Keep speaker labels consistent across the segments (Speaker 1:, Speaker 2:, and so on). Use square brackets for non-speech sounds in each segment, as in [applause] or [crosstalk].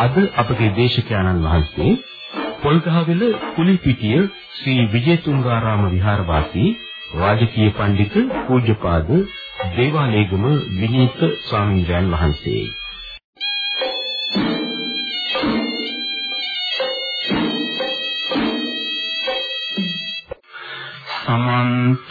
Speaker 1: අද අපගේ දේශකයන්න් වහන්සේ පොල්ගහවෙල කුලිපිටිය ශ්‍රී විජේතුංගාරාම විහාරවාසී රාජකීය පඬිතු පූජ්‍යපාද දේවාලේගම විනීත ස්වාමීන් වහන්සේ.
Speaker 2: සමන්ත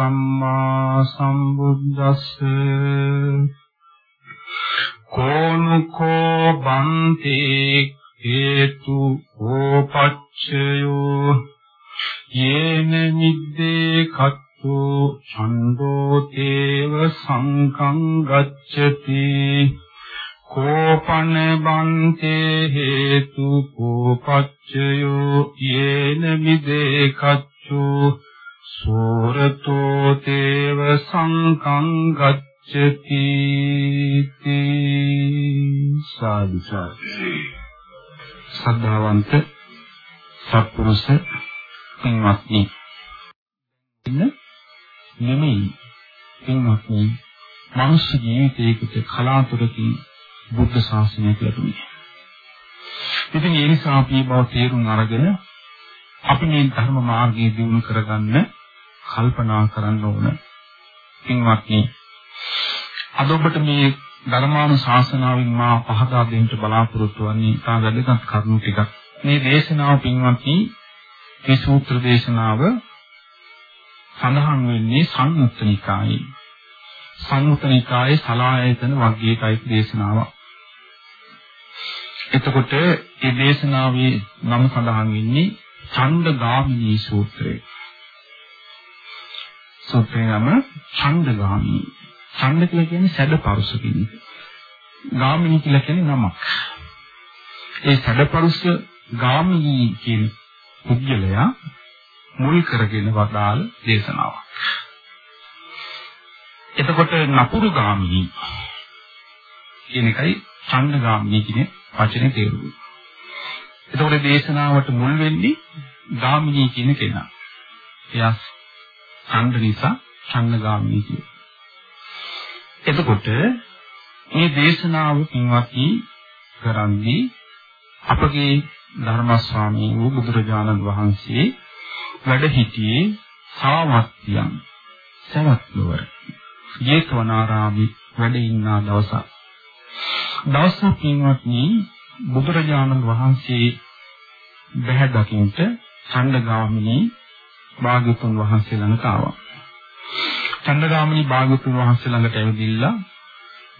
Speaker 2: සම්මා සම්බුද්දස්ස කෝනුකෝ බන්ති හේතු ඕපච්චයෝ යේන නිද්දේ කත්තු ඡන්தோ තේව සංකං ගච්ඡති කෝපන බන්තේ හේතු කෝපච්චයෝ යේන මිදේ කච්චු සෝරතෝ තේව සංකං ගච්ඡති
Speaker 1: සාදු සාදු.
Speaker 2: සද්ධාවන්ත සත්පුරුෂ පින්වත්නි ඉන්න නෙමෙයි. පින්වත්නි මනුෂ්‍ය ජීවිතයකට කලාතුරකින් බුද්ධ ශාසනයක් ලැබුණේ. ඉතින් ඒ නිසා අපි බව තේරුම් අරගෙන අපි මේ ධර්ම මාර්ගයේ දියුණු කරගන්න කල්පනා කරන්න ඕන. පින්වත්නි අද ඔබට මේ ධර්මානු ශාසනාවෙන් මා පහදා දෙන්න බලාපොරොත්තු වන්නේ තා වැදගත් කරුණු ටිකක්. මේ දේශනාව පින්වත්නි මේ සූත්‍ර දේශනාව සඳහන් වෙන්නේ සංයුත්ත නිකායේ. සංයුත්ත නිකායේ සලායතන වර්ගයේ දේශනාවක්. එතකොට මේ දේශනාවේ නම සඳහන් වෙන්නේ ඡන්දගාමිනී සූත්‍රය. සූත්‍රය නම ඡන්දගාමිනී. ඡන්ද කියලා කියන්නේ සැඩපරුස කෙනෙක්. ගාමිනී කියලා කියන්නේ නමක්. ඒ සැඩපරුස ගාමිනී කියන පුද්ගලයා මුල් කරගෙන වදාළ දේශනාවක්. එතකොට නපුරු ගාමිනී කියන එකයි ඡන්දගාමිනී කියන වචනේ තේරුම. එතකොට දේශනාවට මුල් වෙන්නේ ගාමිනී කියන කෙනා. එයා ඡන්ද නිසා ඡන්දගාමිනී කියන. එතකොට මේ දේශනාව පින්වත්නි කරන්නේ අපගේ ධර්මස්වාමී වූ බුදුරජාණන් වහන්සේ වැඩ සිටියේ සාවත්තියන් සවැත් නුවර ජේතවනාරාමේ වැඩ ඉන්නා දවසක් දවසක් පින්වත්නි බුදුරජාණන් වහන්සේ බැහැ දකින්ට ඡණ්ඩගාමිනී භාග්‍යතුන් වහන්සේ ළඟට ආවා. ඡණ්ඩගාමිනී භාග්‍යතුන් වහන්සේ ළඟට ඇවිදිලා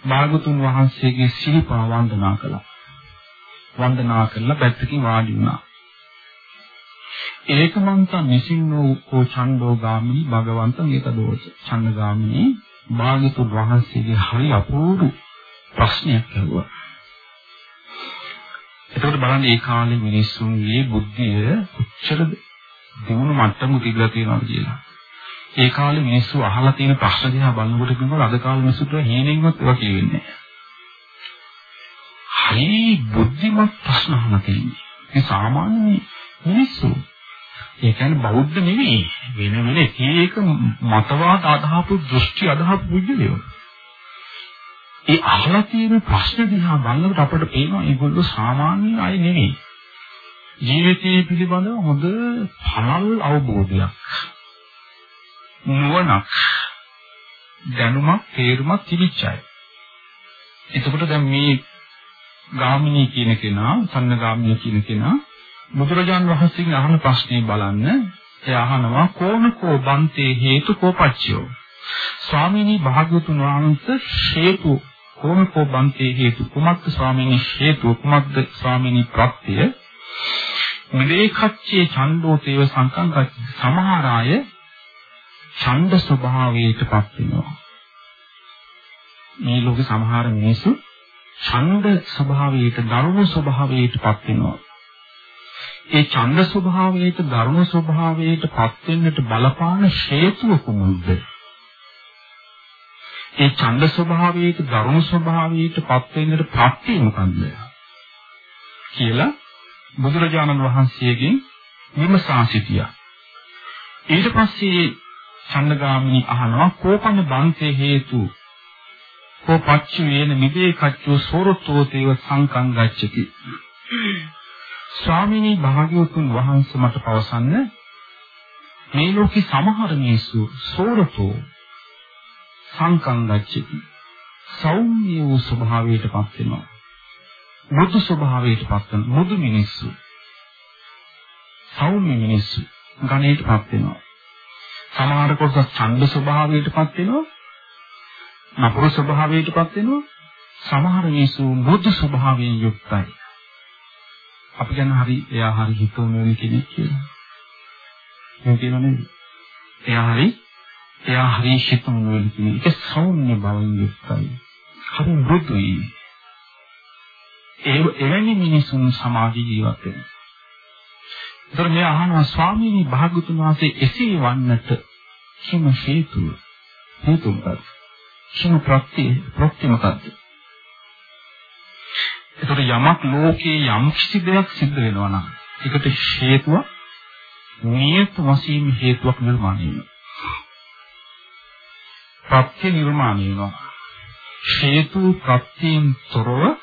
Speaker 2: භාග්‍යතුන් වහන්සේගේ සිරිපා වන්දනා කළා. වන්දනා කරලා පැත්තකින් වාඩි වුණා. ඒකමන්ත නිසින්නෝ කෝ ඡණ්ඩෝ ගාමිනී භගවන්ත මේකදෝස ඡණ්ඩගාමිනී භාග්‍යතුන් වහන්සේගේ හරි අපූර්ව ප්‍රශ්නයක් ඇහුවා. එතකොට බලන්න ඒ කාලේ මිනිස්සුන්ගේ බුද්ධිය කොච්චර දියුණු මට්ටමක තිබිලා තියෙනවද කියලා. ඒ කාලේ මිනිස්සු අහලා තියෙන ප්‍රශ්න දිහා බලනකොට කියනවා අද කාලේ මිනිස්සුන්ට හේනෙන්වත් ඒවා කියන්නේ නැහැ. හරි බුද්ධිමත් ප්‍රශ්න අහලා තියෙන්නේ. ඒ සාමාන්‍ය මිනිස්සු. ඒ කියන්නේ බෞද්ධ නෙවෙයි. වෙන වෙන එක එක මතවාද අදහපු දෘෂ්ටි අදහපු බුද්ධියෝ. ඒ අහලා තියෙන ප්‍රශ්න දිහා බලනකොට අපිට පේනවා ඒගොල්ලෝ සාමාන්‍ය අය නෙවෙයි. ජීවිතයේ පිළිබඳව හොඳ පළල් අවබෝධයක්. නුවණක් දැනුමක් තේරුමක් තිබිච්ච අය. එතකොට දැන් මේ ගාමිණී කියන කෙනා, සන්නගාමිණී කියන කෙනා බුදුරජාන් වහන්සේගෙන් අහන ප්‍රශ්නේ බලන්න. එයා අහනවා කෝනකෝ බන්තේ හේතු කෝපච්චයෝ. ස්වාමීනි භාග්‍යතුන් වහන්සේ හේතු කෝනකෝ බන්තේ හේතු කුමක්ද ස්වාමීනි හේතු කුමක්ද ස්වාමීනි ප්‍රත්‍ය විවේකච්චේ ඡන්தோ තේව සංකංගච්ඡ සමහර අය ඡන්ද ස්වභාවයටපත් වෙනවා. මේ ලෝකේ සමහර මිනිස්සු ඡන්ද ස්වභාවයට දරුණු ස්වභාවයටපත් වෙනවා. ඒ ඡන්ද ස්වභාවයට දරුණු ස්වභාවයටපත් වෙන්නට බලපාන හේතුව කුමක්ද? ඒ ඡන්ද ස්වභාවයට දරුණු ස්වභාවයටපත් වෙන්නට ප්‍රත්‍ය මොකන්ද කියලා බුදුරජාණන් වහන්සේගෙන් විමසා සිටියා. ඊට පස්සේ ඡන්දගාමිනී අහනවා කෝපන බන්තේ හේතු කෝපච්චු වේන මිදේකච්චු සෝරතෝ තේව සංකං ගච්ඡති. ස්වාමිනී භාග්‍යවතුන් වහන්සේ මට පවසන්න මේ ලෝකේ සමහර මිනිස්සු සෝරතෝ සංකං ගච්ඡති. සෞම්‍ය වූ ස්වභාවයටපත් වෙනවා. මෘදු ස්වභාවයටපත් වෙන මෘදු මිනිස්සු. සෞම්‍ය මිනිස්සු ගණයටපත් වෙනවා. සමහර කොටස ඡන්ද ස්වභාවයටපත් වෙනවා. නපුරු ස්වභාවයටපත් වෙනවා. සමහර මිනිස්සු මෘදු ස්වභාවයෙන් යුක්තයි. අපි කියන හරි එයා හරි හිතුවම වෙන කෙනෙක් කියලා. මම කියනනේ එයා හරි එයා හරි හිතුවම වෙන කෙනෙක්. ඒක සෞම්‍ය බවින් යුක්තයි. හරි මෘදුයි. ඒ එවැනි මිනිසුන් සමාජ ජීවත් වෙනවා. ඒතර මේ අහනවා ස්වාමීනි භාග්‍යතුන් වහන්සේ එසේ වන්නට කිම හේතුව? හේතු මොකක්ද? කිම ප්‍රත්‍ය ප්‍රත්‍ය මොකක්ද? ඒතර යමක් ලෝකේ යම් කිසි දෙයක් සිද්ධ වෙනවා නම් ඒකට හේතුව නියත වශයෙන් හේතුවක් නිර්මාණය වෙනවා. ප්‍රත්‍ය නිර්මාණය වෙනවා. හේතු ප්‍රත්‍යයෙන් තොරව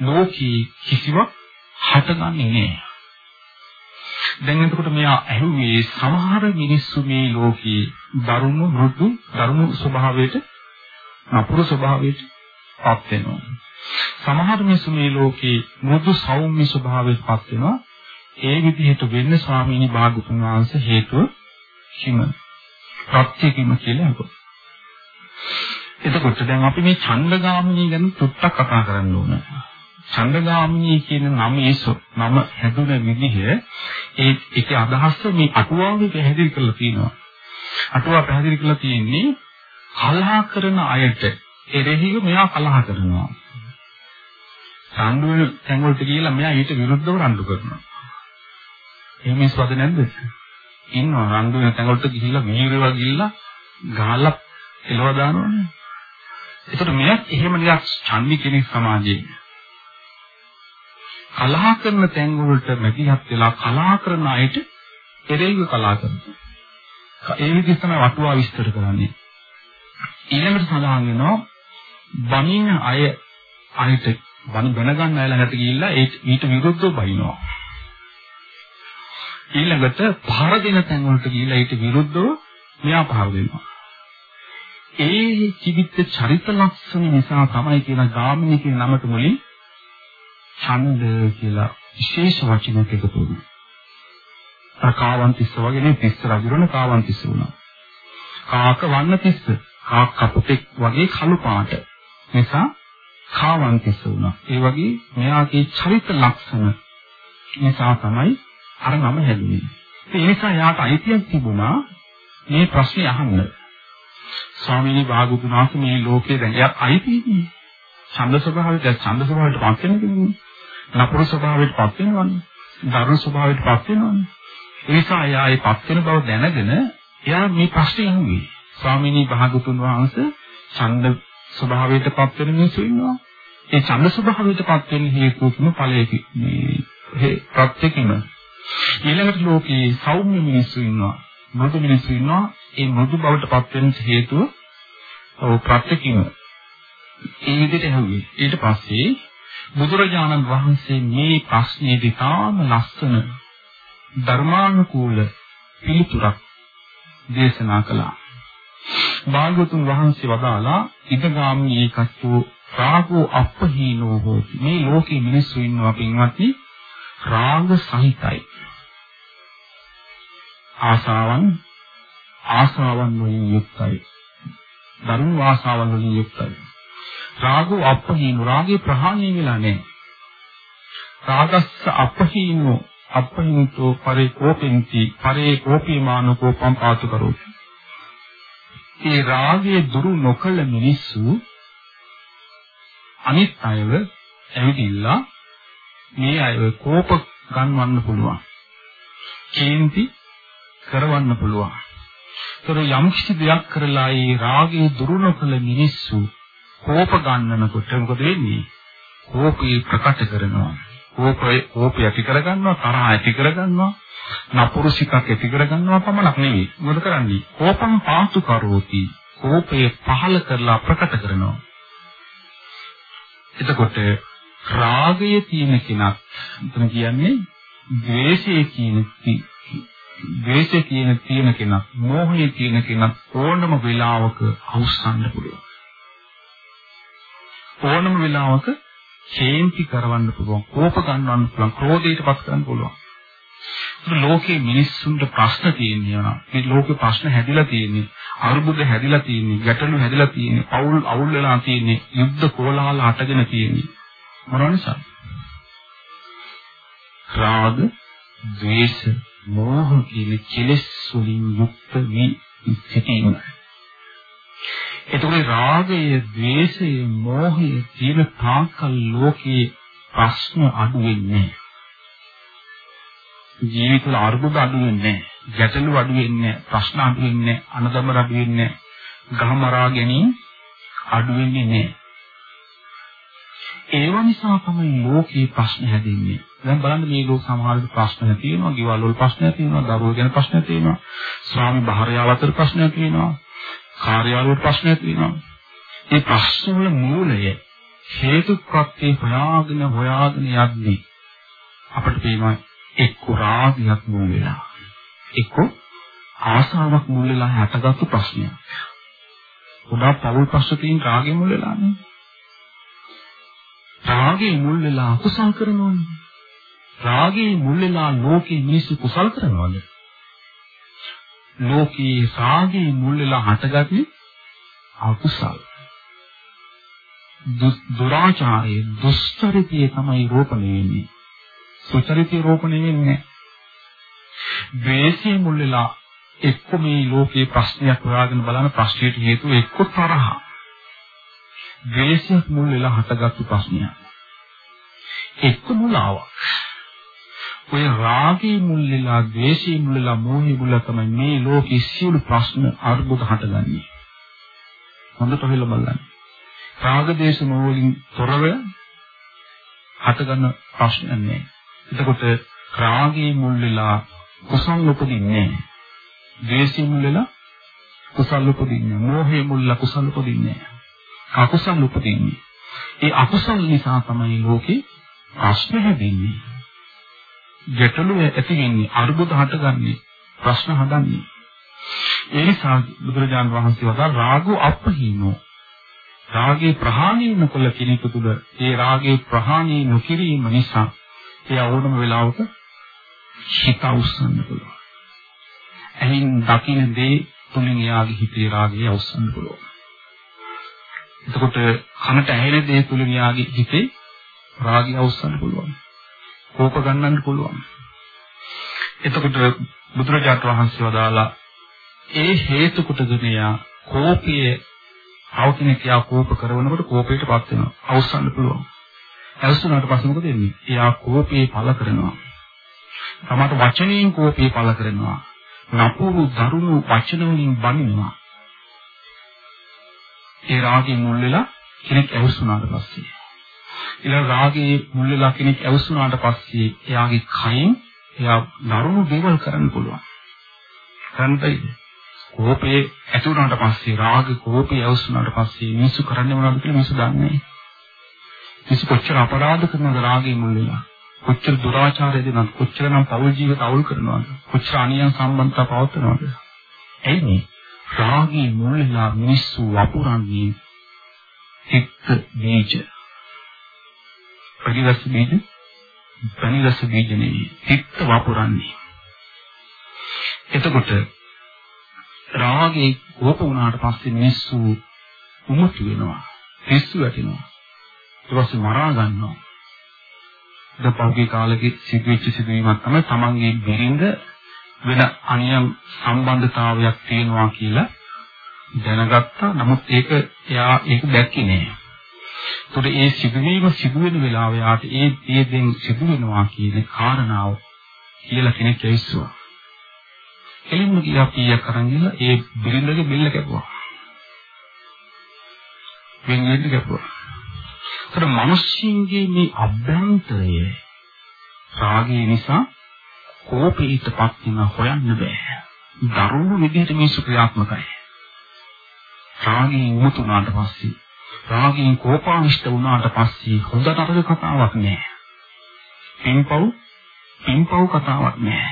Speaker 2: ලෝකී කිසිවක් හටගන්නේ නැහැ. දැන් එතකොට මෙයා ඇහුවේ සමහර මිනිස්සු මේ ලෝකේ දරුණු මෘදු දරුණු ස්වභාවයට නපුරු ස්වභාවයට පත් වෙනවා. සමහර මිනිස්සු මේ ලෝකේ මෘදු සෞම්‍ය ස්වභාවයට පත් වෙනවා. ඒ විදිහට වෙන්න ස්වාමීනි භාගතුන් වහන්සේ හේතුව කිම ප්‍රත්‍යකිම කියලා අහුවා. එතකොට දැන් අපි මේ ඡන්දගාමිනී ගැන චුට්ටක් කතා කරන්න ඕන. ඡන්දගාමිනී කියන නමේ නම හැදුන විදිහ ඒ ඒකේ අදහස මේ අටුවාවේ පැහැදිලි කරලා තියෙනවා. අටුවා පැහැදිලි කරලා තියෙන්නේ කලහ කරන අයට එරෙහිව මෙයා කලහ කරනවා. රණ්ඩු වෙන තැන් වලට ගිහිල්ලා මෙයා ඊට විරුද්ධව රණ්ඩු කරනවා. එහෙම ඉස්වද නැද්ද? ඉන්නවා රණ්ඩු වෙන තැන් වලට ගිහිල්ලා මීරේව ගිහිල්ලා ගහලා එලව දානවනේ. ඒකට මෙයක් එහෙම නිකන් ඡන්දි කෙනෙක් සමාජයේ කලහ කරන තැන් වලට මැදිහත් වෙලා කලහ කරන අයට එරෙහිව කලහ කරනවා. ඒ විදිහට තමයි වටුවා විස්තර කරන්නේ. ඊළඟට සඳහන් වෙනවා බණින අය අයට බණ දැනගන්න අය ළඟට ගිහිල්ලා ඒ ඊට විරුද්ධව බයිනවා. ඊළඟට පහර දෙන තැන් වලට ගිහිල්ලා ඊට විරුද්ධව මෙයා පහර දෙනවා. ඒ ජීවිත චරිත ලක්ෂණ නිසා තමයි කියන ගාමිණී කියන නමට මුලින් ඡන්ද කියලා විශේෂ වචනයක් එකතු වුණා. කාවන්තිස්ස වගේ නේ තිස්ස රජුරණ කාවන්තිස්ස වුණා. කාක වන්න තිස්ස කාක් කපුටෙක් වගේ කළු පාට. නිසා කාවන්තිස්ස වුණා. ඒ වගේ මෙයාගේ චරිත ලක්ෂණ නිසා තමයි අර නම හැදුනේ. ඒ නිසා යාට අයිතියක් තිබුණා මේ ප්‍රශ්නේ අහන්න. ස්වාමීනි භාගතුන් වහන්සේ මේ ලෝකේ දැන් එයාට අයිතියි. ඡන්ද ස්වභාවයට ඡන්ද ස්වභාවයට පත් වෙන කෙනෙක්. නපුරු ස්වභාවයට පත් වෙනවනේ. දරුණු ස්වභාවයට පත් වෙනවනේ. ඒ නිසා එයා ඒ පත් වෙන බව දැනගෙන එයා මේ ප්‍රශ්නේ අහුවේ. ස්වාමීනි භාගතුන් වහන්සේ ඡන්ද ස්වභාවයට පත් වෙන මිනිස්සු ඉන්නවා. ඒ ඡන්ද ස්වභාවයට පත් වෙන හේතුතුම ඵලයේ මේ ප්‍රත්‍යකින ඊළඟට ලෝකේ සෞම්‍ය මිනිස්සු ඉන්නවා. මෘදු මිනිස්සු ඉන්නවා. ඒ මෘදු බවට පත් වෙන හේතුව ඔව් ප්‍රත්‍යකින ඒ විදිහට ඇහුවේ. ඊට පස්සේ බුදුරජාණන් වහන්සේ මේ ප්‍රශ්නේදී තාම ලස්සන ධර්මානුකූල පිළිතුරක් දේශනා කළා. භාගතුන් වහන්සේ වදාලා ඉදගාමී ඒකච්චෝ රාගෝ අපහීනෝ හෝති. මේ ලෝකේ මිනිස්සු ඉන්නවා පින්වත්නි රාග සහිතයි. ආසාවන් ආසාවන් වලින් යුක්තයි. ධර්ම වාසාවන් වලින් යුක්තයි. රාගෝ අපහීන රාගේ ප්‍රහාණය වෙලා නැහැ. රාගස්ස අපහීනෝ අපහීනතෝ පරේ කෝපෙන්ති පරේ කෝපීමාන කෝපම් පාතු කරෝති. ඒ රාගයේ දුරු නොකළ මිනිස්සු අනිත් අයව ඇවිදිලා මේ අයව කෝප ගන්වන්න පුළුවන්. කේන්ති කරවන්න පුළුවන්. ඒතර යම් කිසි දෙයක් කරලා ඒ රාගයේ දුරු නොකළ මිනිස්සු කෝප ගන්නනකොට මොකද වෙන්නේ? කෝපී ප්‍රකට කරනවා. කෝපය කෝපය ඇති කරගන්නවා, තරහ ඇති කරගන්නවා, නපුරුසිකක් ඇති කරගන්නවා පමණක් නෙවෙයි. මොකද කරන්නේ? කෝපම් පාතු කරෝති. කෝපය පහල කරලා ප්‍රකට කරනවා. එතකොට රාගය තියෙන කෙනක් එතන කියන්නේ ද්වේෂය කියන ද්වේෂය කියන තියෙන කෙනක් මෝහය තියෙන කෙනක් ඕනම වෙලාවක අවස්සන්න පුළුවන් ඕනම වෙලාවක ශේන්ති කරවන්න පුළුවන් කෝප ගන්නවන්න පුළුවන් ක්‍රෝධයටපත් කරන්න පුළුවන්. ඒක ලෝකේ මිනිස්සුන්ට ප්‍රශ්න තියෙනවා මේ ලෝකේ ප්‍රශ්න හැදිලා තියෙන්නේ අරුබුද හැදිලා තියෙන්නේ ගැටලු හැදිලා තියෙන්නේ පවුල් අවුල් වෙලා තියෙන්නේ යුද්ධ කෝලාහල හටගෙන තියෙන්නේ. මොනවා නිසා රාග ද්වේෂ මෝහ කියන කෙලෙස් වලින් යුක්ත වී සිටීම එතකොට රාගය ද්වේෂය මෝහය තියෙන තාක්කල් ලෝකේ ප්‍රශ්න අඩු වෙන්නේ ජීවිතවල අරුබුද අඩු වෙන්නේ ගැටලු අඩු වෙන්නේ ප්‍රශ්න අඩු වෙන්නේ අනදම අඩු වෙන්නේ ගහමරා ගැනීම අඩු වෙන්නේ නැහැ. ඒව නිසා තමයි ලෝකේ ප්‍රශ්න හැදෙන්නේ. දැන් බලන්න මේ ලෝක සමහරවිට ප්‍රශ්න තියෙනවා, ගෙවල් වල ප්‍රශ්න තියෙනවා, දරුවෝ ගැන ප්‍රශ්න තියෙනවා, ස්වාමි භාර්යාව අතර ප්‍රශ්න තියෙනවා, කාර්යාල වල ප්‍රශ්න තියෙනවා. මේ ප්‍රශ්න වල මූලය හේතු ප්‍රත්‍ය හොයාගෙන හොයාගෙන යද්දී අපිට පේනවා එක්ක රාගයක් මුල් වෙලා, එක්ක ආසාවක් මුල් වෙලා හටගත්තු ප්‍රශ්නයක්. ගොඩාක් පෞල් ප්‍රශ්න තියෙන රාගෙ මුල් වෙලා නේ. රාගේ මුල් වෙලා අකුසල් කරනවනේ. රාගේ මුල් වෙලා ලෝකේ මිනිස්සු කුසල් කරනවද? ලෝකේ රාගේ මුල් වෙලා හටගන්නේ අකුසල්. දුරාචාරයේ දුස්තරිතයේ තමයි රෝපණය වෙන්නේ. සුචරිතයේ රෝපණය වෙන්නේ නැහැ. ද්වේෂයේ මුල් වෙලා එක්ක මේ ලෝකේ ප්‍රශ්නයක් හොයාගෙන බලන ප්‍රශ්නයට හේතුව එක්ක තරහ. ද්වේෂයක් මුල් වෙලා හටගත්තු ප්‍රශ්නයක්. එක්ක මුලාවක්. ඔය රාගේ මුල් වෙලා, ද්වේෂයේ මුල් වෙලා, මෝහයේ මුල් තමයි මේ ලෝකෙ සියලු ප්‍රශ්න අර්බුද හටගන්නේ. හොඳට හොයලා බලන්න. රාග දේශ මොහොලින් තොරව හටගන්න ප්‍රශ්න නැහැ. එතකොට රාගේ මුල් වෙලා කුසල් උපදින්නේ නැහැ. ද්වේෂයේ මුල් වෙලා කුසල් උපදින්නේ නැහැ. මෝහයේ මුල් වෙලා කුසල් උපදින්නේ නැහැ. අකුසල් උපදින්නේ. ඒ අකුසල් නිසා තමයි ලෝකේ ප්‍රශ්න හැදෙන්නේ. ගැටලු ඇති වෙන්නේ, අරුබුද හටගන්නේ, ප්‍රශ්න හදන්නේ. ඒ නිසා බුදුරජාණන් වහන්සේ වදාළ රාගෝ අපහීනෝ. රාගේ ප්‍රහාණය නොකළ කෙනෙකු තුළ ඒ රාගේ ප්‍රහාණය නොකිරීම නිසා ඒ ඕනම වෙලාවක හිත අවසන්න පුළුවන්. එයින් දකින්න දේ තුලින් එයාගේ හිතේ රාගය අවසන්න පුළුවන්. එතකොට කනට ඇහෙන දේ තුලින් යාගේ හිතේ රාගය අවස්සන්න පුළුවන්. කෝප ගන්නන්න පුළුවන්. එතකොට බුදුරජාණන් වහන්සේ වදාලා ඒ හේතු කොටගෙන යා කෝපයේ අවකිනෙක් යා කෝප කරනකොට කෝපයටපත් වෙනවා. අවස්සන්න පුළුවන්. අවස්සනාට පස්සේ මොකද වෙන්නේ? එයා කෝපේ පළ කරනවා. තමට වචනයෙන් කෝපේ පළ කරනවා. නපුරු දරුණු වචන වලින් බනිනවා. ඒ රාගේ මුල් වෙලා කෙනෙක් ඇවිස්සුනාට පස්සේ ඊළඟ රාගේ මුල් වෙලා කෙනෙක් ඇවිස්සුනාට පස්සේ එයාගේ කයින් එයා නරුණු දේවල් කරන්න පුළුවන්. කරන්නයි කෝපේ ඇති වුණාට පස්සේ රාග කෝපේ ඇවිස්සුනාට පස්සේ මිනිස්සු කරන්නේ මොනවද කියලා මිනිස්සු දන්නේ නැහැ. මිනිස්සු කොච්චර අපරාධ කරනවද රාගේ මුල් වෙලා. කොච්චර දුරාචාරය දෙනවද කොච්චරනම් පෞල් ජීවිත අවුල් කරනවද කොච්චර අනියම් සම්බන්ධතා පවත්වනවද එයිනේ රාගී මුල්ලා මිනිස්සු වපුරන්නේ චිත්ත බීජ. පරිරස බීජ පරිරස බීජ නෙවෙයි. චිත්ත වපුරන්නේ. එතකොට රාගේ කෝප වුණාට පස්සේ මිනිස්සු උමුතු වෙනවා. පිස්සු වැටෙනවා. ඊට පස්සේ මරා ගන්නවා. දපෞගේ කාලෙකි සිදුවෙච්ච සිදුවීමක් තමයි තමන්ගේ බිරිඳ වෙන අනියම් සම්බන්ධතාවයක් තියෙනවා කියලා දැනගත්තා. නමුත් ඒක එයා ඒක දැක්කේ නෑ. ඒතකොට ඒ සිදුවීම සිදුවෙන වෙලාව යාට ඒ ඒ දෙන් සිදුවෙනවා කියන කාරණාව කියලා කෙනෙක් ඇවිස්සුවා. එළින්ම ගියා පීයක් අරන් ගිහලා ඒ බිරිඳගේ බෙල්ල කැපුවා. වෙන වෙන්න කැපුවා. ඒතර මිනිස්සුන්ගේ මේ අභ්‍යන්තරය රාගය නිසා කෝපීටපත් වෙන හොයන්න බෑ. දරුණු විදිහට මිනිස්සු ක්‍රියාත්මකයි. රාගයෙන් මුතුනාට පස්සේ රාගයෙන් කෝපාවිෂ්ඨ වුණාට පස්සේ හොඳ නරක කතාවක් නෑ. පින්පව් පින්පව් කතාවක් නෑ.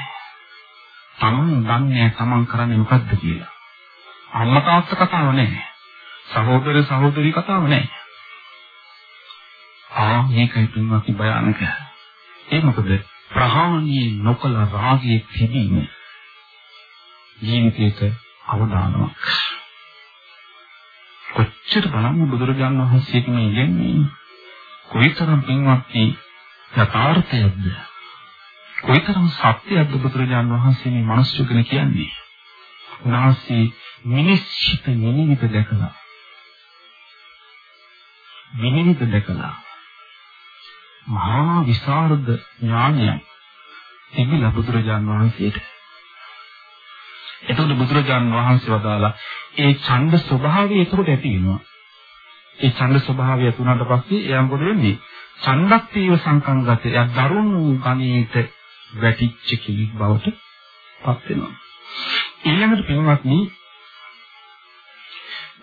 Speaker 2: තමන් දන්නේ තමන් කරන්නේ මොකද්ද කියලා. අම්මා තාත්තා කතාව නෑ. සහෝදර සහෝදරි කතාව නෑ. ආ මේකයි පින්වත්නි භයානක. ඒ මොකද ප්‍රහාණී නොකල රාගයේ තිබීම ජීවිතයක අවදානමක්. කොච්චර බලන්න බුදුරජාණන් වහන්සේ මේ ඉන්නේ කොයිතරම් පින්වත්නි යථාර්ථයක්ද කොයිතරම් සත්‍යයක්ද බුදුරජාණන් වහන්සේ මේ මිනිස්සු ගැන කියන්නේ. උන්වහන්සේ මිනිස්සිත නිමිත දැකලා විනිවිද දැකලා මහා විසරද ඥානය තිබිලා බුදුරජාන් වහන්සේට. එතකොට බුදුරජාන් වහන්සේ වදාලා ඒ ඡන්ද ස්වභාවය එතකොට ඇති වෙනවා. ඒ ඡන්ද ස්වභාවය තුනට පස්සේ එයා මොකද වෙන්නේ? ඡන්දක්තිව සංකංගත එයා දරුණු ගණීත වැටිච්ච කෙනෙක් බවට පත් වෙනවා. ඊළඟට පින්වත්නි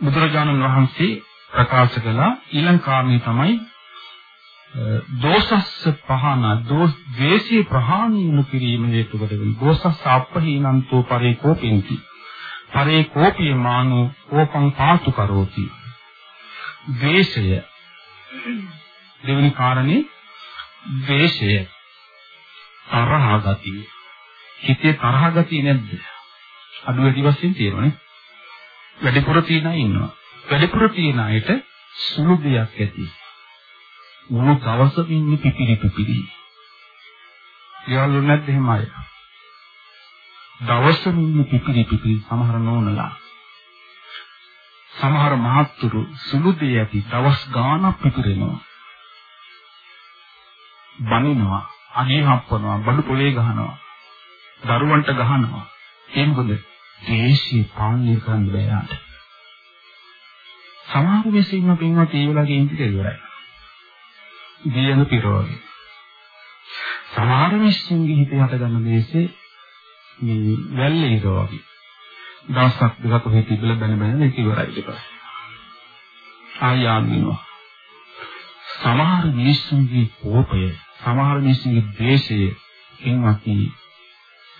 Speaker 2: බුදුරජාණන් වහන්සේ ප්‍රකාශ කළා ඊළඟ කාරණේ තමයි දෝසස්ස පහන දෝස් ද්වේෂී ප්‍රහාණය කිරීම හේතු කොටගෙන දෝසස්ස අපහීනන්තෝ පරේ කෝපෙන්ති පරේ කෝපිය මානෝ කෝපං පාතු කරෝති. ද්වේෂය. දෙවෙනි කාරණේ ද්වේෂය. තරහ ගතිය හිතේ තරහ ගතිය නැද්ද? අඩු වැඩි වශයෙන් තියෙනවනේ. වැඩිපුර තියෙන අය ඉන්නවා. වැඩිපුර තියෙන අයට සුළු දෙයක් ඇති. මුළු දවසම ඉන්නේ පිපිරි පිපිරි. යාළු නැද්ද එහෙම අය? දවසම ඉන්නේ පිපිරි පිපිරි සමහර නෝනලා. සමහර මහත්තුරු සුළු දෙය ඇති දවස් ගාණක් පිපිරෙනවා. බනිනවා, අනේ හප්පනවා, බඩු පොලේ ගහනවා. දරුවන්ට ගහනවා. ඒ මොකද? දේශී පාලනය කරන්න බෑ යාට. සමහර විශ්ින්න පින්වත් ඒ වෙලාවේ ඉඳි ඉවරයි. දියන පිරවගේ. සමහර මිනිස්සුන්ගේ හිතේ හටගන්න දේශේ මේ වැල්ලේ වගේ. දවසක් දෙකක් ඔහෙ තිබිලා බැන බැන ඒක ඉවරයි ඊට පස්සේ. ආය ආගිනවා. සමහර මිනිස්සුන්ගේ කෝපය, සමහර මිනිස්සුන්ගේ ද්වේෂය එන්වති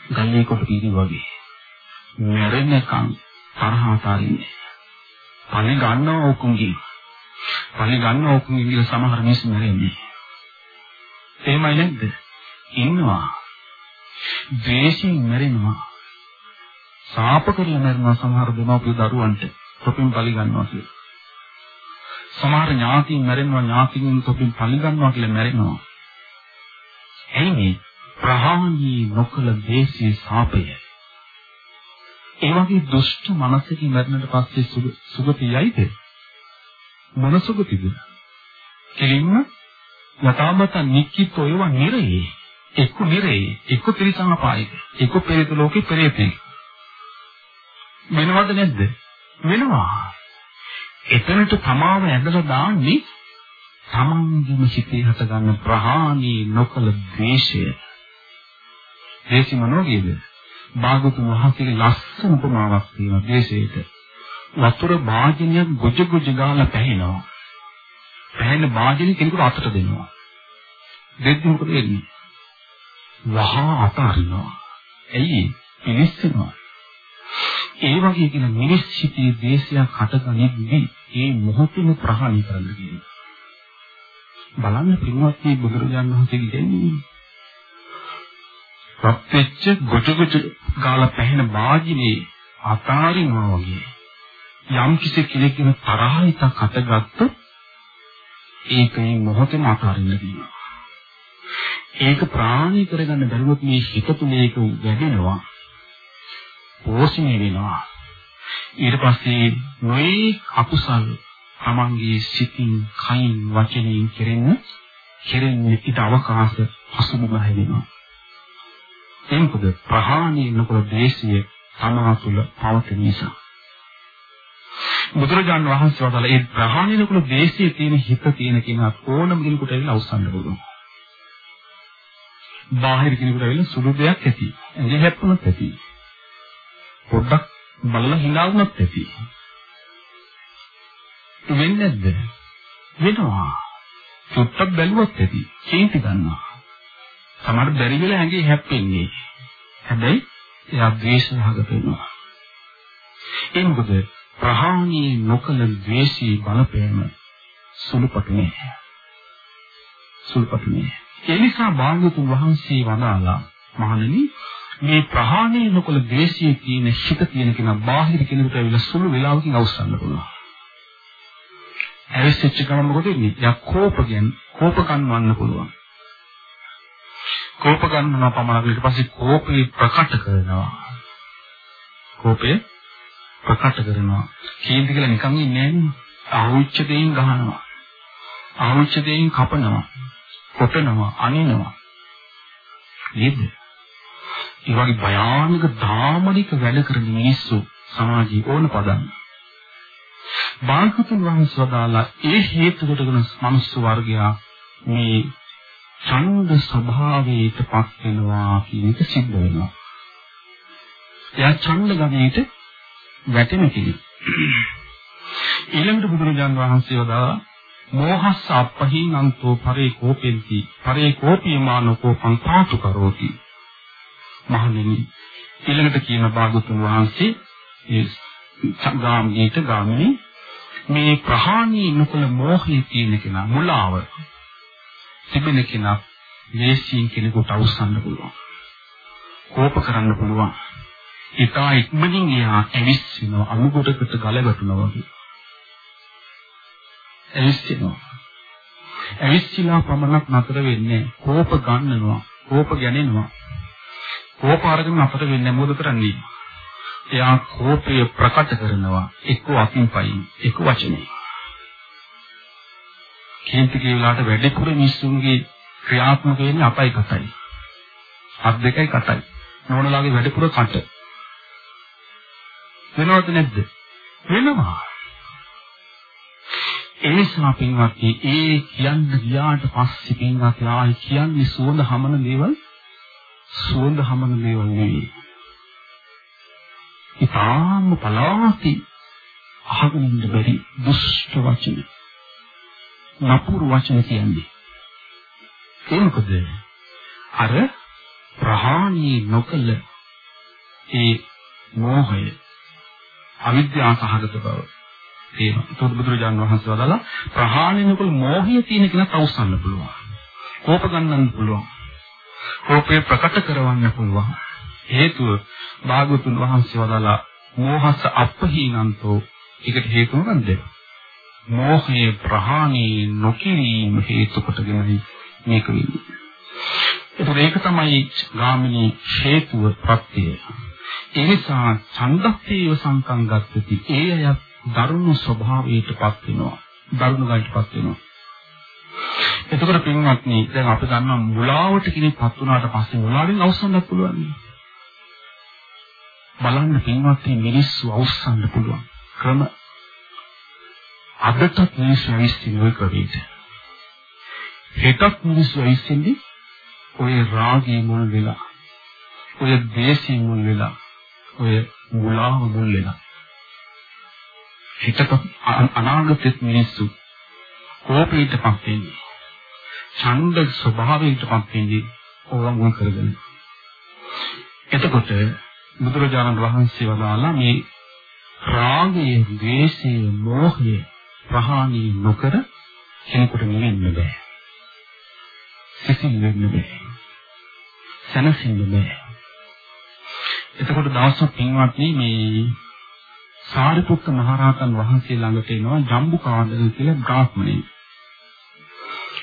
Speaker 2: ගල්ලේ කොට කීරි වගේ. මැරෙන්නකම් තරහතාරින්නේ. පණි ගන්නව ඔකුන්ගේ පලි ගන්න ඕකම ඉඳලා සමහර මිනිස්සු මැරෙන්නේ. එහෙමයි නැද්ද? ඉන්නවා. ද්වේෂයෙන් මැරෙනවා. සාප කරලා මැරෙනවා සමහර දෙමව්පිය දරුවන්ට තොපින් පලි ගන්නවා කියලා. සමහර ඥාතීන් මැරෙනවා ඥාතීන් තොපින් පලි ගන්නවා කියලා මැරෙනවා. එයි මේ ප්‍රහාණී නොකල දේශී සාපය. ඒ වගේ දුෂ්ට මනසකින් මැරෙනට පස්සේ සුගතියයිද? මනසුගතිද? කෙලින්ම යථාමත නික්කිත ඒවා නිරේ. එක්ක නිරේ එක්ක තිරිසන් අපායක එක්ක පෙරේත ලෝකේ පෙරේතෙක් වෙනවද නැද්ද? වෙනවා. එතනට තමාව ඇදලා දාන්නේ තමන්ගේම සිතේ හට ගන්න ප්‍රහාණී නොකල ද්වේෂය. දේශි මොනෝගේද භාගතුන් වහන්සේගේ ලස්සන උපමාවක් තියෙනවා ද්වේෂයට. වතුර භාජනයක් ගොජ ගොජ ගාලා පැහැෙනවා. පැහැෙන භාජනය කෙනෙකුට අතට දෙනවා. දෙද්දි මොකද වෙන්නේ? වහා අතාරිනවා. ඇයි? පිලිස්සනවා. ඒ වගේ කියන මිනිස් සිටී දේශයක් හටගනිද්දී ඒ මොහොතේම ප්‍රහාණය කරන්න කියනවා. බලන්න පින්වත්නි බුදුරජාණන් වහන්සේ කියන්නේ රත් වෙච්ච ගොජ ගොජ ගාලා පැහෙන වාජිනේ අතාරිනවා වගේ යම් කිසි කෙනෙක්ගේ තරහ හිතක් හටගත්තොත් ඒකේ මොහොතේම අතාරින්න කියනවා. ඒක ප්‍රාණී කරගන්න බැරුවොත් මේ හිත තුළ ඒක වැඩෙනවා. පෝෂණය වෙනවා. ඊට පස්සේ නොයේ අකුසල් තමන්ගේ සිතින්, කයින්, වචනයෙන් කෙරෙන්න කෙරෙන්න ඊට අවකාශ පසුබිම හැදෙනවා. එම්පද ප්‍රහාණය නොකළ දේශය තමා තුළ පවතින නිසා. බුදුරජාන් වහන්සේ වදාළ ඒ ප්‍රහාණය නොකළ දේශයේ තියෙන හිත තියෙන කෙනා ඕනම කෙනෙකුට ඇවිල්ලා අවසන් කරනවා. බාහිර කෙනෙකුට ඇවිල්ලා සුළු දෙයක් ඇති. ඇඟේ හැප්පුණත් ඇති. පොඩ්ඩක් බලලා hina වුණත් ඇති. වෙන්නේ නැද්ද? වෙනවා. චුට්ටක් බැලුවත් ඇති. කේන්ති ගන්නවා. සමහර බැරි වෙලා ඇඟේ හැප්පෙන්නේ. හැබැයි එයා ද්වේෂයහගත වෙනවා. ඒ මොකද ප්‍රහාණී නොකල ද්වේෂී බලපෑම සුළුපටු නෑ. සුළුපටු නෑ. ඒ නිසා භාග්‍යතුන් වහන්සේ වදාලා මහණෙනි මේ ප්‍රහාණය නොකළ ද්වේෂයේ තියෙන හිත තියෙන කෙනා බාහිර කෙනෙකුට ඇවිල්ලා සුළු වෙලාවකින් අවසන් කරනවා. ඇවිස්සිච්ච ගමන් මොකද වෙන්නේ? යා කෝප කියන්නේ කෝප කන්වන්න පුළුවන්. කෝප ගන්නවා පමණක් ඊට පස්සේ කෝපේ ප්‍රකට කරනවා. කෝපේ ප්‍රකට කරනවා. කීන්ති කියලා නිකන් ඉන්නේ නෑනේ. අහුච්ච දෙයින් ගහනවා. අහුච්ච දෙයින් කපනවා. කොටනවා, අනිනවා. නේද? ඒ වගේ භයානක ධාමනික වැඩ කරන මිනිස්සු සමාජී ඕන පදන්න. බාහතුන් වහන්සේ වදාලා ඒ හේතු කොටගෙන මනුස්ස වර්ගයා මේ ඡන්ද ස්වභාවයටපත් වෙනවා කියන එක සිද්ධ වෙනවා. එයා ඡන්ද ගණයට වැටෙන කෙනෙක්. ඊළඟට බුදුරජාන් වහන්සේ වදාලා මෝහස්ස අපහිනන්තෝ පරේ කෝපෙන්ති පරේ කෝපීමානෝ පංපාතු කරෝති. මහණෙනි ඊළඟට කියන භාගතුන් වහන්සේ ඒ සංගාමීට ගාමී මේ ප්‍රහාණී නොකල මෝහය කියන කෙනා මුලාව තිබෙන කෙනා ලේසියෙන් කෙනෙකුට අවසන්න පුළුවන්. කෝප කරන්න පුළුවන්. ඊටා ඉක්මනින් එයා ඇවිස්සිනවා අමුකොටකට ගල වැටුණා වගේ ඇවිස්සිනවා. ඇවිස්සිලා පමණක් නතර වෙන්නේ කෝප ගන්නනවා, කෝප ගැනෙනවා. කෝප අරගෙන නතර වෙන්නේ මොකද කරන්නේ? එයා කෝපය ප්‍රකට කරනවා එක්ක අකින් පයින් එක්ක වචනේ. කේන්ති කියලාට වැඩිපුර මිනිස්සුන්ගේ ක්‍රියාත්මක වෙන්නේ අපයි කතයි. අත් දෙකයි කතයි. නෝනලාගේ වැඩිපුර කට. වෙනවද නැද්ද? වෙනවා. ඒ නිසා පින්වත්නි ඒ කියන්න ගියාට පස්සේ පින්වත්නි ආයි කියන්නේ සුවඳ හමන දේවල් සුවඳ හමන දේවල් නෙවෙයි. ඉතාම පලාති අහගෙන ඉන්න බැරි දුෂ්ට වචන. නපුරු වචන කියන්නේ. ඒ මොකද? අර ප්‍රහාණී නොකල ඒ මෝහය අවිද්‍යාව සහගත බව තියෙනවා. ඒකත් බුදුරජාණන් වහන්සේ වදාලා ප්‍රහාණය නොකළ මෝහය තියෙන කෙනාට අවසන්න පුළුවන්. කෝප ගන්නන්න පුළුවන්. කෝපය ප්‍රකට කරවන්න පුළුවන්. හේතුව භාගතුන් වහන්සේ වදාලා මෝහස අපහීනන්තෝ ඒකට හේතුව මොකද්ද? මෝහයේ ප්‍රහාණය නොකිරීම හේතු කොටගෙනයි මේක වෙන්නේ. ඒක තමයි ගාමිනී හේතුව ප්‍රත්‍යය. ඒ නිසා ඡන්දස්සේව සංකම් ගත්තති ඒ අයත් දරුණු ස්වභාවයටපත් වෙනවා. දරුණු ගායටපත් වෙනවා. එතකොට පින්වත්නි දැන් අපි දන්නවා මුලාවට කෙනෙක්පත් වුණාට පස්සේ මුලාවෙන් අවසන්වත් පුළුවන්. බලන්න පින්වත්නි මිනිස්සු අවසන්න්න පුළුවන් ක්‍රම අදටත් මිනිස්සු ඇවිස්සින ඔය ක්‍රමයට. හෙටත් මිනිස්සු ඇවිස්සින්නේ ඔය රාගයේ මුල් වෙලා ඔය දේශී මුල් වෙලා ඔය මුලාව මුල් වෙලා හිතක අනාගතෙත් මිනිස්සු කෝපයටපත් වෙන්නේ. ඡන්ද ස්වභාවයටපත් වෙන්නේ ඕවා මුල් කරගෙන. එතකොට බුදුරජාණන් වහන්සේ වදාලා මේ රාගය, ද්වේෂය, මෝහය ප්‍රහාණය නොකර කෙනෙකුට නිවෙන්න බෑ. සිසිල් වෙන්න බෑ. සනසින්න බෑ. එතකොට දවසක් පින්වත්නි මේ සාරිපුත්ත මහරහතන් වහන්සේ ළඟට එනවා ජම්බුකාදන කියලා බ්‍රාහ්මණයෙක්.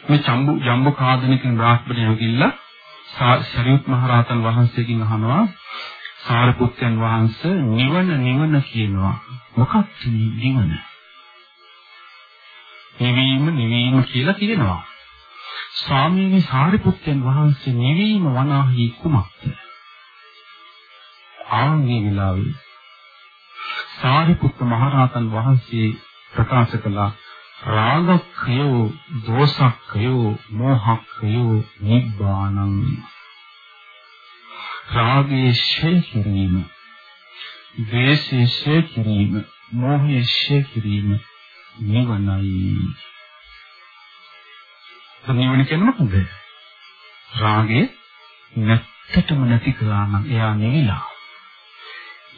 Speaker 2: මේ ජම්බු ජම්බුකාදන කියන බ්‍රාහ්මණය ඇවිල්ලා සරියුත් මහරහතන් වහන්සේගෙන් අහනවා සාරිපුත්තයන් වහන්සේ නිවන නිවන කියනවා. මොකක්ද නිවන? නිවීම නිවීම කියලා කියනවා. ස්වාමීනි සාරිපුත්තයන් වහන්සේ නිවීම වනාහි කුමක්ද? ආන්ගේ විලාවේ සාරිපුත්ත මහරහතන් වහන්සේ ප්‍රකාශ කළා රාගක්ඛයෝ දෝසක්ඛයෝ මෝහක්ඛයෝ නිබ්බානං. රාගයේ ශේ කිරීම ද්වේෂයේ ශේ කිරීම මෝහයේ ශේ කිරීම නිවනයි. නිවන කියන්නේ මොකද? රාගය නැත්තටම නැති කළා නම් එයා නිවිලා.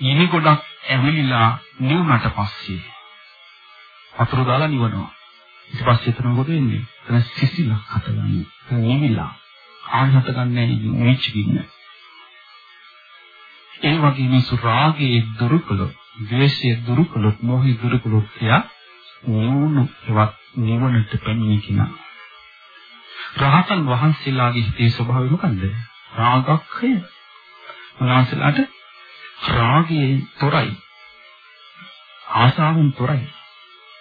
Speaker 2: ඉනි ගොඩක් ඇවිලිලා නිවුනට පස්සේ වතුර දාලා නිවනවා. ඊට පස්සේ එතන මොකද වෙන්නේ? එතන සිසිලක් හටගන්නේ. එතන නිවිලා ආයෙ හටගන්නේ නිවිච්ච ගින්න. ඒ වගේ මිසු රාගයේ දුරුකලොත්, ද්වේෂයේ දුරුකලොත්, මොහේ දුරුකලොත් යා නිවුණු එවත් නිවනට පැමිණි කිනා. රහතන් වහන්සේලාගේ හිතේ ස්වභාවය මොකන්ද? රාගක්ඛය. උන්වහන්සේලාට රාගයෙන් තොරයි. ආසාවෙන් තොරයි.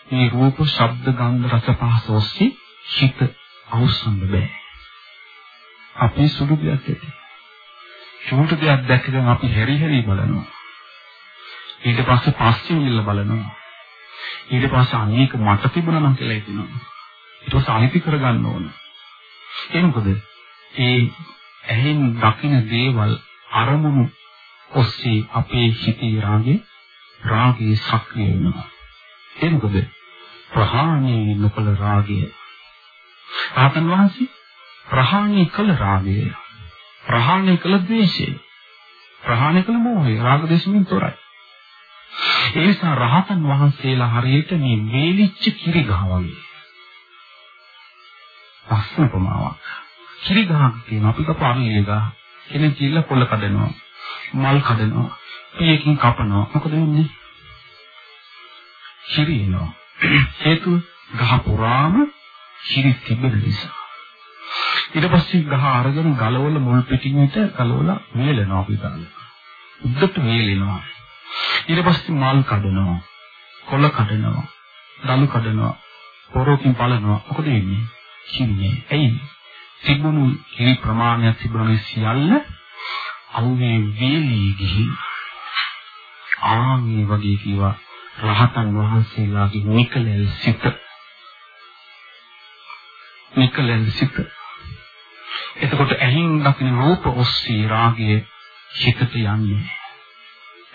Speaker 2: මේ රූප, ශබ්ද, ගන්ධ, රස, පහස ඔස්සේ හිත අවසන්ද බෑ. අපි සුදු දෙයක් ඇති. චූට දෙයක් දැක්කම අපි හැරි හැරි බලනවා. ඊට පස්සේ පස්සේ ඉල්ල බලනවා. ඊට පස්සේ අනේක මට තිබුණා නම් කියලා හිතනවා. ඊට පස්සේ අනිති කරගන්න ඕන. ඒ මොකද? ඒ ඇහෙන් දකින දේවල් අරමුණු ඔස්සේ අපේ හිතේ රාගේ රාගයේ සක්‍රිය වෙනවා. ඒ මොකද? ප්‍රහාණය නොකළ රාගය. ආතන් වහන්සේ ප්‍රහාණය කළ රාගය. ප්‍රහාණය කළ ද්වේෂය. ප්‍රහාණය කළ මෝහය. රාග දේශමින් තොරයි. ඒ නිසා රහතන් වහන්සේලා හරියට මේ වේලිච්ච කිරි ගහ වගේ. ලස්සන ප්‍රමාවක්. කිරි ගහක් කියන අපි කපාන්නේ ගහ. කෙනෙක් කියලා පොළ කඩනවා. මල් කඩනවා. ඒකකින් කපනවා. මොකද වෙන්නේ? කිරිනවා. [clears throat] හේතුව ගහ පුරාම කිරි තිබෙන නිසා. ඊට පස්සේ ගහ අරගෙන ගලවල මුල් පිටින් විත ගලවලා වේලනවා පිටාල. උද්දට වේලෙනවා. ඊට පස්සේ මල් කඩනවා. කොළ කඩනවා. දළු කඩනවා. පොරොකින් බලනවා. මොකද වෙන්නේ? කිරිනේ. ඇයි? තිබුණු කිරි ප්‍රමාණයක් තිබුණේ සියල්ල අවුවේ වේලී ගිහින් ආන්ගේ වගේ කිව්වා රහතන් වහන්සේලාගේ නිකලෙල් සිත. නිකලෙල් සිත. එතකොට ඇහින් දකින රූප ඔස්සේ රාගයේ හිතට යන්නේ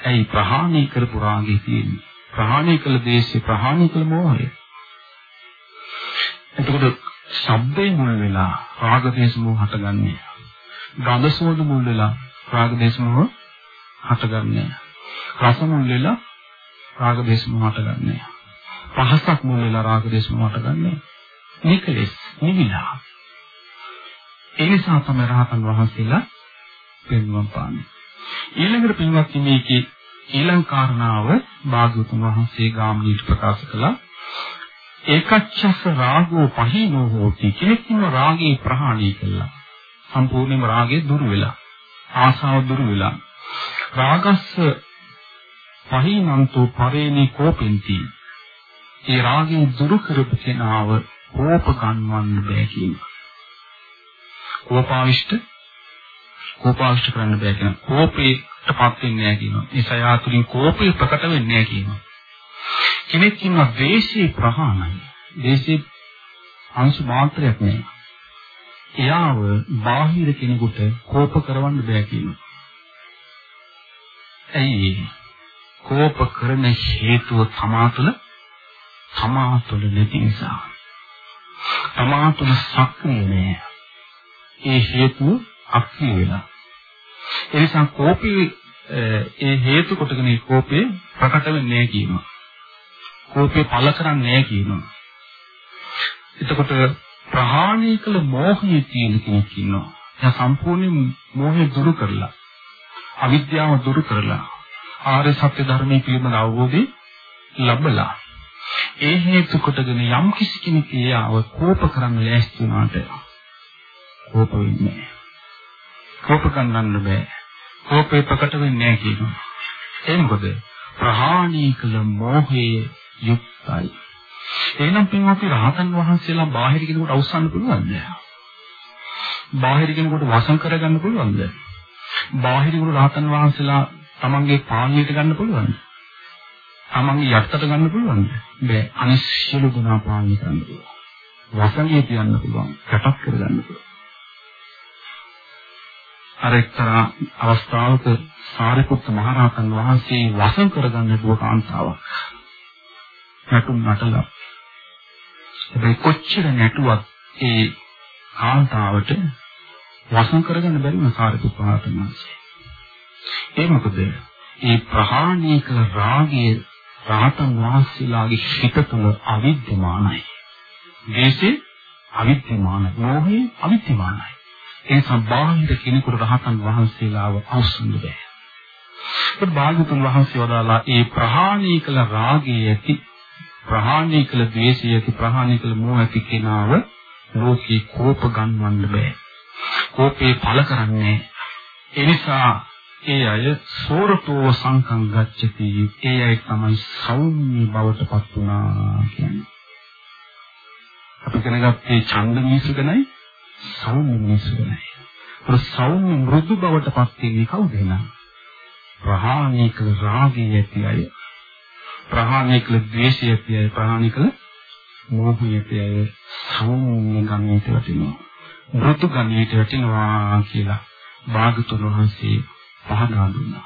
Speaker 2: ඇයි ප්‍රහාණය කරපු රාගය තියෙන්නේ? ප්‍රහාණය කළ දේශේ ප්‍රහාණය කළ මෝහය. එතකොට ශබ්දේ මුල් වෙලා රාග දේශ මොහ හටගන්නේ. ගඳ සුවඳ මුල් වෙලා රාග දේශ මොහ හටගන්නේ රස මුල් වෙලා රාග දේශ මොහ හටගන්නේ පහසක් මුල් වෙලා රාග දේශ මොහ හටගන්නේ නිකලෙස් නිවිලා ඒ නිසා තමයි රහතන් වහන්සේලා පෙන්වම් පාන්නේ. ඊළඟට පින්වත් මේකේ ඊළඟ කාරණාව භාග්‍යවතුන් වහන්සේ ගාම්ලීට ප්‍රකාශ කළා. ඒකච්ඡස රාගෝ පහිනෝ හෝති කෙනෙක් ඉන්න රාගේ ප්‍රහාණය කළා. සම්පූර්ණයෙන්ම රාගේ දුරු වෙලා. ආසාව දුරු වෙලා රාගස්ස පහිනන්තෝ පරේනි කෝපෙන්ති. ඒ රාගේ දුරු කරපු කෙනාව කෝප ගන්නවන්න බෑ කියනවා. කෝපාවිෂ්ඨ කෝපාවිෂ්ඨ කරන්න බෑ කියන කෝපේටපත් වෙන්නේ නැහැ කියනවා. ඒ සයාතුලින් කෝපේ ප්‍රකට වෙන්නේ නැහැ කියනවා. කෙනෙක් ඉන්න ද්වේෂී ප්‍රහාණය. ද්වේෂී අංශ මාත්‍රයක් නෑ. එයාව බාහිර කෙනෙකුට කෝප කරවන්න බෑ කියනවා. ඇයි කෝප කරන හේතුව තමා තුළ තමා තුළ නැති නිසා. තමා තුළ සක්‍රිය නෑ. ඒ හේතුව අක්‍රිය වෙලා. ඒ නිසා කෝපී ඒ හේතු කොටගෙන කෝපේ ප්‍රකට වෙන්නේ නැහැ කියනවා. කෝපේ පළ කරන්නේ නැහැ කියනවා. එතකොට ප්‍රහාණය කළ මෝහය තියෙන කෙනෙක් ඉන්නවා. එයා සම්පූර්ණයෙන් මෝහය දුරු කරලා අවිද්‍යාව දුරු කරලා ආර්ය සත්‍ය ධර්මයේ පිළිබඳ අවබෝධය ලැබලා ඒ හේතු කොටගෙන යම් කිසි කෙනෙක් එයාව කෝප කරන්න ලෑස්ති වුණාට කෝප වෙන්නේ කෝප කරන්න බෑ. කෝපේ ප්‍රකට වෙන්නේ නැහැ කියනවා. ඒ මොකද? ප්‍රහාණී කළ මෝහයේ යුක්තයි. එහෙනම් පින්වත්නි රහතන් වහන්සේලා බාහිර කෙනෙකුට අවසන් පුළුවන්ද බාහිර කෙනෙකුට වසන් කරගන්න පුළුවන්ද බාහිර කෙනෙකුට රහතන් වහන්සේලා තමන්ගේ පාණියට ගන්න පුළුවන්ද තමන්ගේ යටතට ගන්න පුළුවන්ද? බෑ. අනිශ්චිත ගුණ පාලනය කරන්න පුළුවන්. වසඟේ තියන්න පුළුවන්. කටක් කරගන්න පුළුවන්. අර එක්තරා අවස්ථාවක සාරිපුත්ත මහරහතන් වහන්සේ වසඟ කරගන්න දුව කාන්තාවක්. නැටුම් නටලා. හැබැයි කොච්චර නැටුවත් ඒ කාන්තාවට වසඟ කරගන්න බැරි වුණා සාරිපුත්ත මහරහතන් වහන්සේ. ඒ මොකද? ඒ ප්‍රහාණය කළ රාගයේ රාතන් වහන්සේලාගේ හිත තුළ අවිද්‍යමානයි. දේශේ අවිද්‍යමානයි. මෝහය අවිද්‍යමානයි. ඒ සම්බාහිර කෙනෙකුට රහතන් වහන්සේලාව අවසන් බෑ. ඒ භාගතුන් වහන්සේ වදාලා ඒ ප්‍රහාණය කළ රාගයේ ඇති ප්‍රහාණය කළ ද්වේෂයේ ඇති ප්‍රහාණය කළ මෝහ ඇති කෙනාව ලෝකේ කෝප ගන්නවන්න බෑ. කෝපේ පළ කරන්නේ ඒ නිසා ඒ අය සෝරතෝ සංකම් ගච්ඡති ඒ අය තමයි සෞම්‍ය බවට පත් වුණා කියන්නේ. අපි කෙනගත්තේ ඡන්ද මිනිස්සු ගැනයි සෞම්‍ය මිනිස්සු ගැනයි. ඒ සෞම්‍ය මෘදු බවට පත් වෙන්නේ කවුද එහෙනම්? ප්‍රහාණය කළ රාගය ඇති අය. ප්‍රහාණය කළ ද්වේෂය ඇති අය. ප්‍රහාණය කළ මෝහය ඇති අය සෞම්‍ය ගණයට වටිනවා. මෘදු ගණයට වටිනවා කියලා භාගතුන් වහන්සේ පහදා දුන්නා.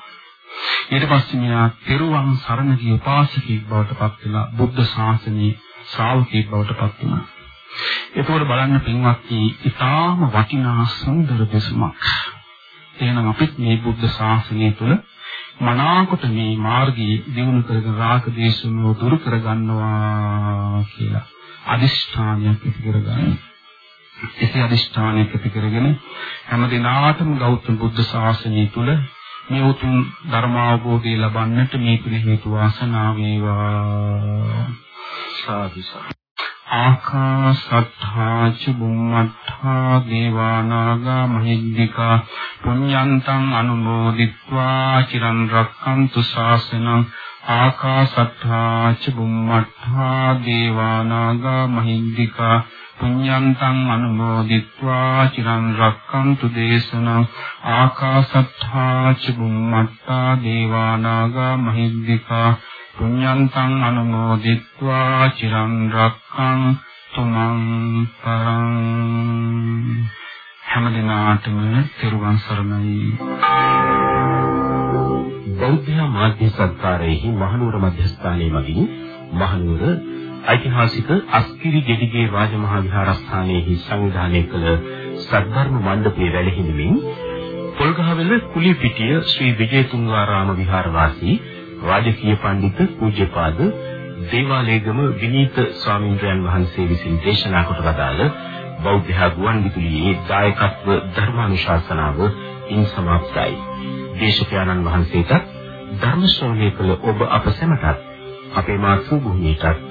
Speaker 2: ඊට පස්සේ මෙයා තෙරුවන් සරණ ගිය උපාසකෙක් බවට පත් වෙලා බුද්ධ ශාසනයේ ශ්‍රාවකෙක් බවට පත් වුණා. එතකොට බලන්න පින්වත්නි, ඊටාම වටිනා සුන්දර දෙසුමක්. එහෙනම් අපිත් මේ බුද්ධ ශාසනය තුළ මනාකොට මේ මාර්ගයේ දිනු කරගෙන රාග දේශනෝ දුරු කරගන්නවා කියලා අදිෂ්ඨානයක් ඇති කරගන්න. එසේ අදිෂ්ඨානයක් ඇති කරගෙන හැම දිනාටම ගෞතම බුද්ධ ශාසනය තුල මේ උතුම් ධර්මාවබෝධය ලබන්නට මේ පිළ හේතු වාසනා වේවා සාදු ආකාශත්තා ච බුම්මත්තා දේවානාගා මහිද්దికා පුඤ්ඤන්තං අනුමෝදිත්වා චිරන් රක්칸තු ශාසනං ආකාශත්තා ච බුම්මත්තා දේවානාගා මහිද්దికා පුඤ්ඤන්තං අනුමෝදිත්වා චිරන් රක්칸තු දේශනං ආකාශත්තා ච බුම්මත්තා දේවානාගා මහිද්దికා පුඤ්ඤන්තං අනුමෝදිත්වා චිරන් රක්ඛං තුමන් පරං හැමදිනාටම තෙරුවන් සරණයි.
Speaker 1: බෞද්ධ මාධ්‍ය සත්කාරයේහි මහනුවර මධ්‍යස්ථානයේ මගින් මහනුවර ඓතිහාසික අස්කිරි ගෙඩිගේ රාජමහා විහාරස්ථානයේහි සංවිධානය කළ සද්ධර්ම මණ්ඩපයේ වැඩහිඳමින් පොල්ගහවෙල කුලිපිටිය ශ්‍රී විජේතුංගාරාම විහාරවාසී රාජකීය පඬිතු පූජ්‍යපාද දේවාලයේගම විනීත ස්වාමින්ද්‍රයන් වහන්සේ විසින් දේශනා කොට වදාළ බෞද්ධ ගුවන් විදුලියේ දායකත්ව ධර්මානුශාසනාව ඉන් සමාප්තයි. දේශකයන්න් වහන්සේට ධර්ම ශ්‍රවණය කළ ඔබ අප සැමටත් අපේ මාතෘ භූමියටත්